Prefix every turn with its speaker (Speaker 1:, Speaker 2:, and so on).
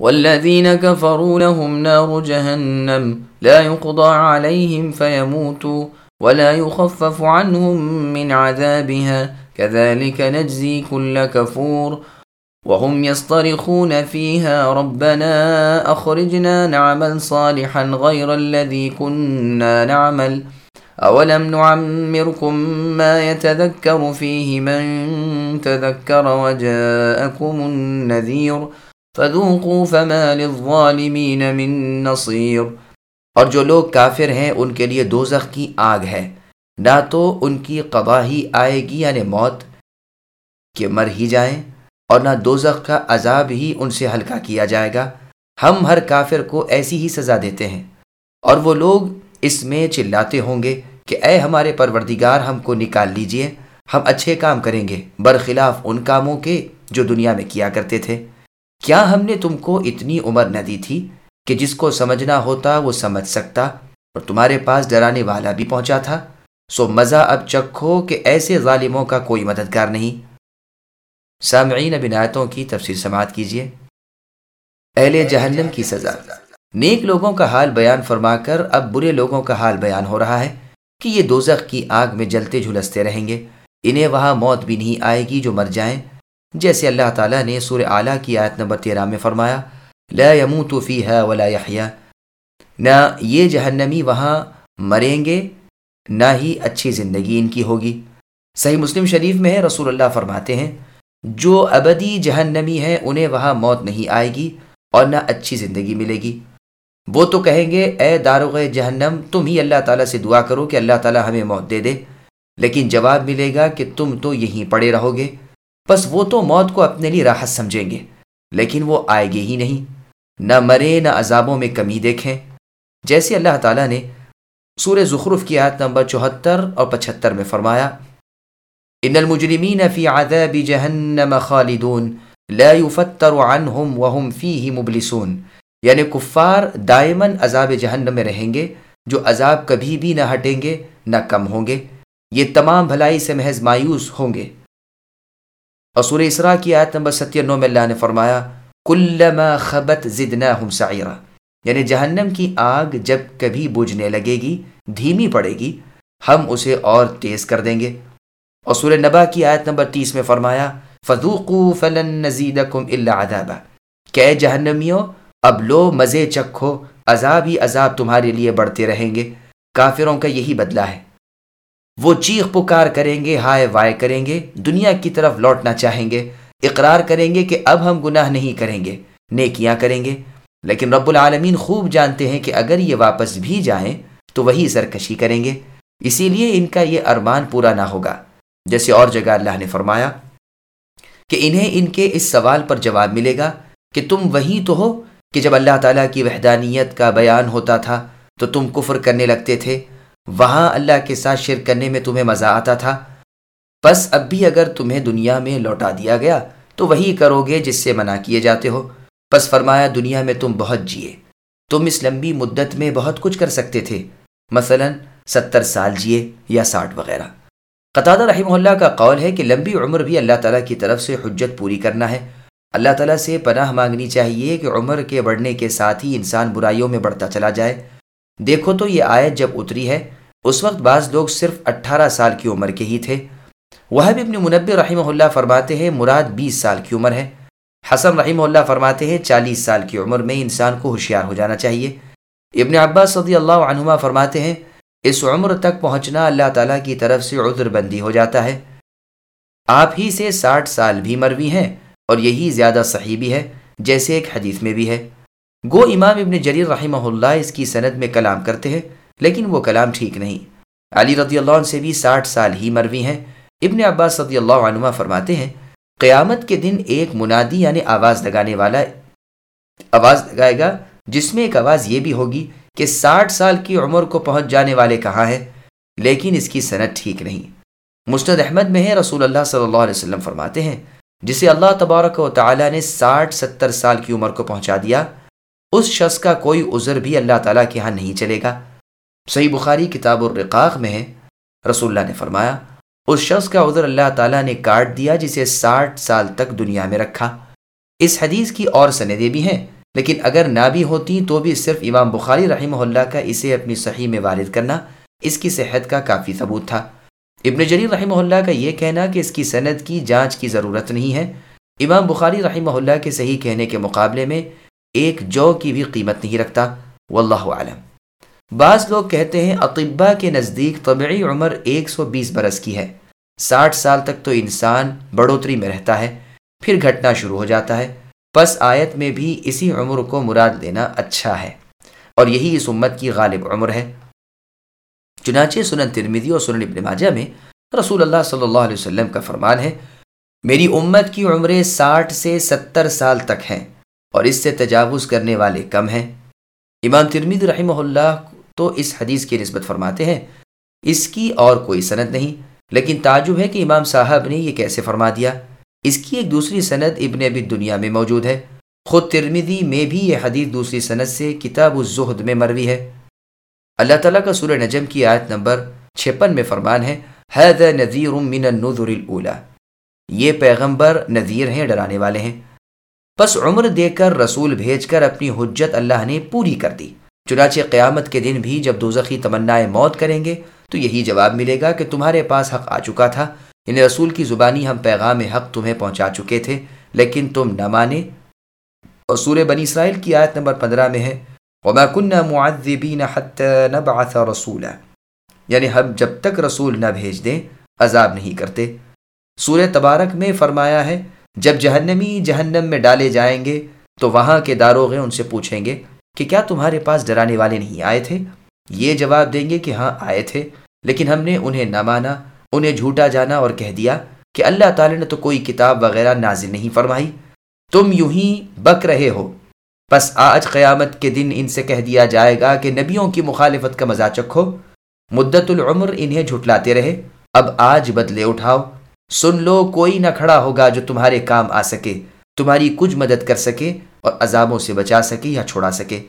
Speaker 1: والذين كفروا لهم نار جهنم لا يقضى عليهم فيموتوا ولا يخفف عنهم من عذابها. كذلك نجزي كل كفور وهم يصطرخون فيها. ربنا أخرجنا نعمل صالحا غير الذي كنا نعمل. أولم نعمركم ما يتذكر فيه من تذكر وجاءكم النذير فذوقوا فما للظالمين من نصير
Speaker 2: اور جو لوگ کافر ہیں، ان کے لیے دوزخ کی آگ ہے۔ نہ تو ان کی قضا ہی آئے گی یعنی موت کہ مر ہی جائیں، اور نہ دوزخ کا عذاب ہی ان سے ہلکا کیا جائے گا۔ ہم ہر کافر کو ایسی ہی سزا دیتے ہیں۔ اور وہ لوگ اس میں چلاتے ہوں گے کہ اے ہمارے پروردگار، ہم کو نکال لیجیے، ہم اچھے کام کریں گے۔ برخلاف ان کاموں کے جو دنیا میں کیا کرتے تھے۔ کیا ہم نے تم کو اتنی عمر نہ دی تھی کہ جس کو سمجھنا ہوتا وہ سمجھ سکتا اور تمہارے پاس ڈرانے والا بھی پہنچا تھا؟ سو مزہ اب چکھو کہ ایسے ظالموں کا کوئی مددگار نہیں۔ سامعین بنایتوں کی تفسیر سماعت کیجیے۔ اہل جہنم کی سزا۔ نیک لوگوں کا حال بیان فرما کر اب برے لوگوں کا حال بیان ہو رہا ہے کہ یہ دوزخ کی آگ میں جلتے جھلستے رہیں گے۔ انہیں وہاں موت بھی نہیں آئے گی جو مر جائیں۔ جیسے اللہ تعالیٰ نے سور اعلیٰ کی آیت نمبر تیرہ میں فرمایا، لا يموت فيها ولا يحيا نہ یہ جہنمی وہاں مریں گے، نہ ہی اچھی زندگی ان کی ہوگی۔ صحیح مسلم شریف میں ہے رسول اللہ فرماتے ہیں، جو ابدی جہنمی ہیں، انہیں وہاں موت نہیں آئے گی اور نہ اچھی زندگی ملے گی۔ وہ تو کہیں گے، اے داروغ جہنم، تم ہی اللہ تعالیٰ سے دعا کرو کہ اللہ تعالیٰ ہمیں موت دے دے۔ لیکن جواب ملے گا کہ تم تو یہیں پڑے رہو گے۔ بس وہ تو موت کو اپنے لیے راحت سمجھیں گے، لیکن وہ آئے گے ہی نہیں۔ نہ مرے، نہ عذابوں میں کمی دیکھیں۔ جیسے اللہ تعالیٰ نے سور زخرف کی آیت نمبر چوہتر اور پچہتر میں فرمایا، ان المجرمین فی عذاب جہنم خالدون، لا يفتر عنهم وهم فيه مبلسون۔ یعنی کفار دائمن عذاب جہنم میں رہیں گے، جو عذاب کبھی بھی نہ ہٹیں گے، نہ کم ہوں گے۔ یہ تمام بھلائی سے محض مایوس ہوں گے۔ اور سورہ اسراء کی آیت نمبر ستیہ نو میں اللہ نے فرمایا، کلما خبت زدناہم سعیرا یعنی جہنم کی آگ جب کبھی بجھنے لگے گی، دھیمی پڑے گی، ہم اسے اور تیز کر دیں گے۔ اور سورہ نبا کی آیت نمبر تیس میں فرمایا، فذوقوا فلن نزیدکم الا عذابا کہ جہنمیوں، اب لو مزے چکھو عذاب ہی عذاب تمہارے لیے بڑھتے رہیں گے۔ کافروں کا یہی بدلہ ہے۔ وہ چیخ پکار کریں گے، ہائے وائے کریں گے، دنیا کی طرف لوٹنا چاہیں گے، اقرار کریں گے کہ اب ہم گناہ نہیں کریں گے، نیکیاں کریں گے۔ لیکن رب العالمین خوب جانتے ہیں کہ اگر یہ واپس بھی جائیں تو وہی سرکشی کریں گے۔ اسی لیے ان کا یہ ارمان پورا نہ ہوگا۔ جیسے اور جگہ اللہ نے فرمایا کہ انہیں ان کے اس سوال پر جواب ملے گا کہ تم وہی تو ہو کہ جب اللہ تعالیٰ کی وحدانیت کا بیان ہوتا تھا تو تم کفر کرنے لگتے تھے۔ وہاں اللہ کے ساتھ شرک کرنے میں تمہیں مزہ آتا تھا۔ بس اب بھی اگر تمہیں دنیا میں لوٹا دیا گیا، تو وہی کرو گے جس سے منع کیے جاتے ہو۔ بس فرمایا، دنیا میں تم بہت جیے۔ تم اس لمبی مدت میں بہت کچھ کر سکتے تھے۔ مثلا، ستر سال جیے یا ساٹھ وغیرہ۔ قطع رحمہ اللہ کا قول ہے کہ لمبی عمر بھی اللہ تعالیٰ کی طرف سے حجت پوری کرنا ہے۔ اللہ تعالیٰ سے پناہ مانگنی چاہیے کہ عمر کے بڑھنے کے ساتھ ہی انسان برائیوں میں بڑھتا چلا جائے۔ دیکھو تو یہ آیت جب اتری ہے، اس وقت بعض لوگ صرف اٹھارہ سال کی عمر کے ہی تھے۔ وہ بھی اپنی منب رحمہ اللہ فرماتے ہیں، مراد بیس سال کی عمر ہے۔ حسن رحمہ اللہ فرماتے ہیں، چالیس سال کی عمر میں انسان کو ہوشیار ہو جانا چاہیے۔ ابن عباس صدی اللہ عنہما فرماتے ہیں، اس عمر تک پہنچنا اللہ تعالیٰ کی طرف سے عذر بندی ہو جاتا ہے۔ آپ ہی سے ساٹھ سال بھی مروی ہیں اور یہی زیادہ صحیح بھی ہے، جیسے ایک حدیث میں بھی ہے۔ گو امام ابن جریر رحمہ اللہ اس کی سند میں کلام کرتے ہیں، لیکن وہ کلام ٹھیک نہیں۔ علی رضی اللہ عنہ سے بھی ساٹھ سال ہی مروی ہیں۔ ابن عباس رضی اللہ عنہ فرماتے ہیں، قیامت کے دن ایک منادی یعنی آواز لگانے والا، آواز لگائے گا، جس میں ایک آواز یہ بھی ہوگی کہ ساٹھ سال کی عمر کو پہنچ جانے والے کہاں ہیں، لیکن اس کی صنعت ٹھیک نہیں۔ مستد احمد میں ہے، رسول اللہ صلی اللہ علیہ وسلم فرماتے ہیں، جسے اللہ تبارک و تعالیٰ نے ساٹھ ستر سال کی عمر کو پہنچا دیا۔ اس شخص کا کوئی عذر بھی اللہ تعالیٰ کے ہاں نہیں چلے گا۔ صحیح بخاری کتاب الرقاق میں ہے۔ رسول اللہ نے فرمایا، اس شخص کا عذر اللہ تعالیٰ نے کاٹ دیا جسے ساٹھ سال تک دنیا میں رکھا۔ اس حدیث کی اور سندیں بھی ہیں، لیکن اگر نہ بھی ہوتی تو بھی صرف امام بخاری رحمہ اللہ کا اسے اپنی صحیح میں وارد کرنا اس کی صحت کا کافی ثبوت تھا۔ ابن جریر رحمہ اللہ کا یہ کہنا کہ اس کی صنعت کی جانچ کی ضرورت نہیں ہے۔ امام بخاری رحمہ اللہ کے صحیح کہنے کے مقابلے میں ایک جو کی بھی قیمت نہیں رکھتا، واللہ عالم بعض لوگ کہتے ہیں اطباء کے نزدیک طبعی عمر ایک سو بیس برس کی ہے۔ ساٹھ سال تک تو انسان بڑھوتری میں رہتا ہے، پھر گھٹنا شروع ہو جاتا ہے۔ پس آیت میں بھی اسی عمر کو مراد لینا اچھا ہے۔ اور یہی اس امت کی غالب عمر ہے۔ چنانچہ سنن ترمیدی اور سنن ابن ماجہ میں رسول اللہ صلی اللہ علیہ وسلم کا فرمان ہے، میری امت کی عمریں ساٹھ سے ستر سال تک ہیں۔ اور اس سے تجاوز کرنے والے کم ہیں۔ امام ترمید رحمہ اللہ تو اس حدیث کی نسبت فرماتے ہیں۔ اس کی اور کوئی صنعت نہیں، لیکن تعجب ہے کہ امام صاحب نے یہ کیسے فرما دیا۔ اس کی ایک دوسری صنعت ابن ابی دنیا میں موجود ہے۔ خود ترمیدی میں بھی یہ حدیث دوسری صنعت سے کتاب الزہد میں مروی ہے۔ اللہ تعالیٰ کا سورہ نجم کی آیت نمبر چھپن میں فرمان ہے حید نذیر من النذر الاولا یہ پیغمبر نذیر ہیں، ڈرانے والے ہیں۔ بس عمر دے کر رسول بھیج کر اپنی حجت اللہ نے پوری کر دی۔ چنانچہ قیامت کے دن بھی جب دوزخی تمنا موت کریں گے، تو یہی جواب ملے گا کہ تمہارے پاس حق آ چکا تھا۔ یعنی رسول کی زبانی ہم پیغام حق تمہیں پہنچا چکے تھے، لیکن تم نہ مانے۔ اور سورہ بنی اسرائیل کی آیت نمبر پندرہ میں ہے، وما كنا معذبين حتى نبعث رسولا۔ یعنی ہم جب تک رسول نہ بھیج دیں، عذاب نہیں کرتے۔ سورہ تبارک میں فرمایا ہے جب جہنمی جہنم میں ڈالے جائیں گے تو وہاں کے داروغے ان سے پوچھیں گے کہ کیا تمہارے پاس ڈرانے والے نہیں آئے تھے؟ یہ جواب دیں گے کہ ہاں آئے تھے، لیکن ہم نے انہیں نہ مانا، انہیں جھوٹا جانا اور کہہ دیا کہ اللہ تعالی نے تو کوئی کتاب وغیرہ نازل نہیں فرمائی۔ تم یوں ہی بک رہے ہو۔ بس آج قیامت کے دن ان سے کہہ دیا جائے گا کہ نبیوں کی مخالفت کا مزہ چکھو۔ مدت العمر انہیں جھٹلاتے رہے۔ اب آج بدلے اٹھاؤ۔ سن لو کوئی نہ کھڑا ہوگا جو تمہارے کام آ سکے، تمہاری کچھ مدد کر سکے اور عذابوں سے بچا سکے یا چھوڑا سکے۔